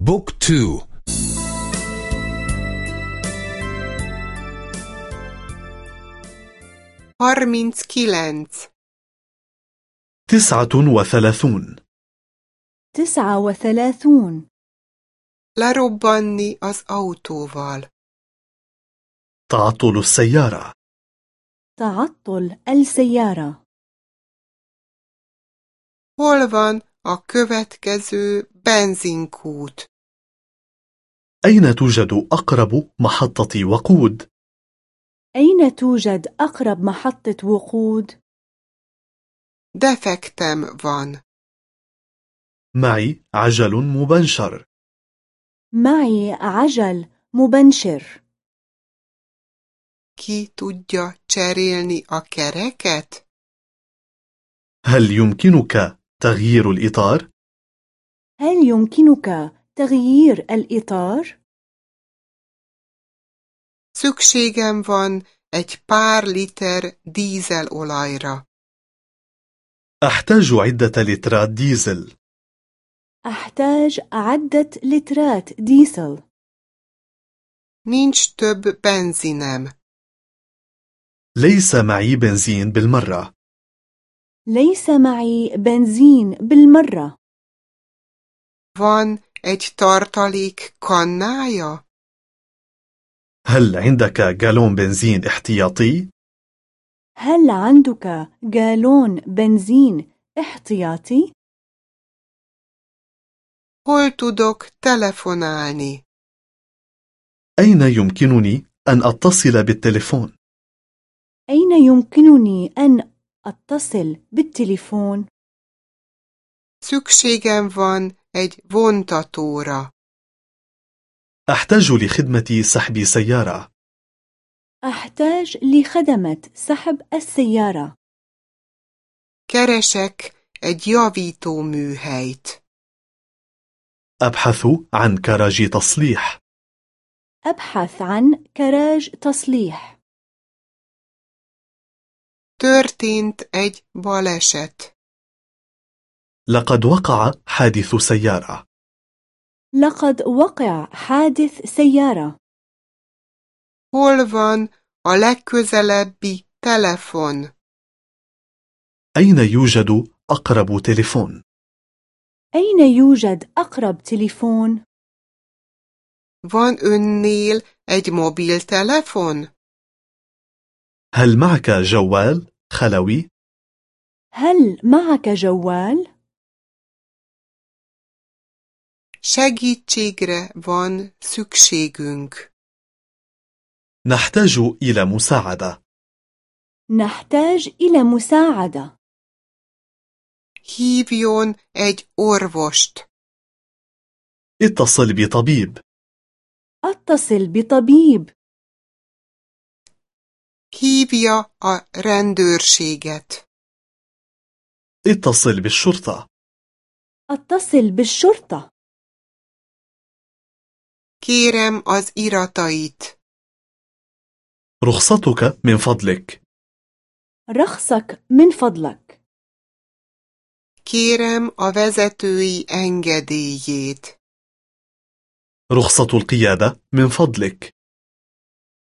Book two. Harminckilenc تسعة وثلاثون. تسعة وثلاثون. Lerobbanni az autóval. تعطل السيارة. تعطل السيارة. Hol van a következő benzinkút? أين توجد أقرب محطة وقود؟ أين توجد أقرب محطة وقود؟ Defektem van. معي عجل مبنشر معي عجل مبنشر Ki tudja cserélni a kereket? هل يمكنك تغيير الإطار؟ هل يمكنك تغيير الإطار؟ Szükségem van egy pár liter dízelolajra. أحتاج عدة لترات ديزل أحتاج عدة لترات ديسل Nincs több benzinem. ليس معي بنزين بالمرة ليس معي بنزين بالمرة Van egy tartalék kannája? هل عندك جالون بنزين احتياطي؟ هل عندك جالون بنزين احتياطي؟ Hol tudok telefonálni? أين يمكنني أن أتصل بالتليفون؟ أين يمكنني أن أتصل بالتليفون؟ Szükségem van egy vontatóra. أحتاج لخدمة سحب سيارة أحتاج لخدمة سحب السيارة Keresek egy javító műhelyt. أبحث عن كراج تصليح أبحث عن كراج تصليح Történt egy baleset. لقد وقع حادث سيارة لقد وقع حادث سيارة Hol van a legközelebbi telefon? أين يوجد أقرب تليفون؟ أين يوجد أقرب تليفون؟ Van önnél egy mobiltelefon? هل معك جوال خلوي؟ هل معك جوال؟ Segítségre van szükségünk. نحتاج إلى مساعدة نحتاج إلى مساعدة Hívjon egy orvost. اتصل بطبيب أتصل بطبيب Hívja a rendőrséget. اتصل بالشرطة أتصل بالشرطة Kérem az iratait. رخصتك من فضلك رخصك من فضلك Kérem a vezetői engedélyét. رخصة القيادة من فضلك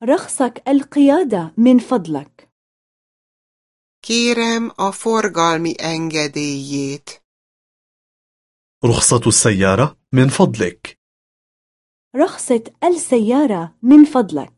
رخصك القيادة من فضلك Kérem a forgalmi engedélyét. رخصة السيارة من فضلك رخصة السيارة من فضلك.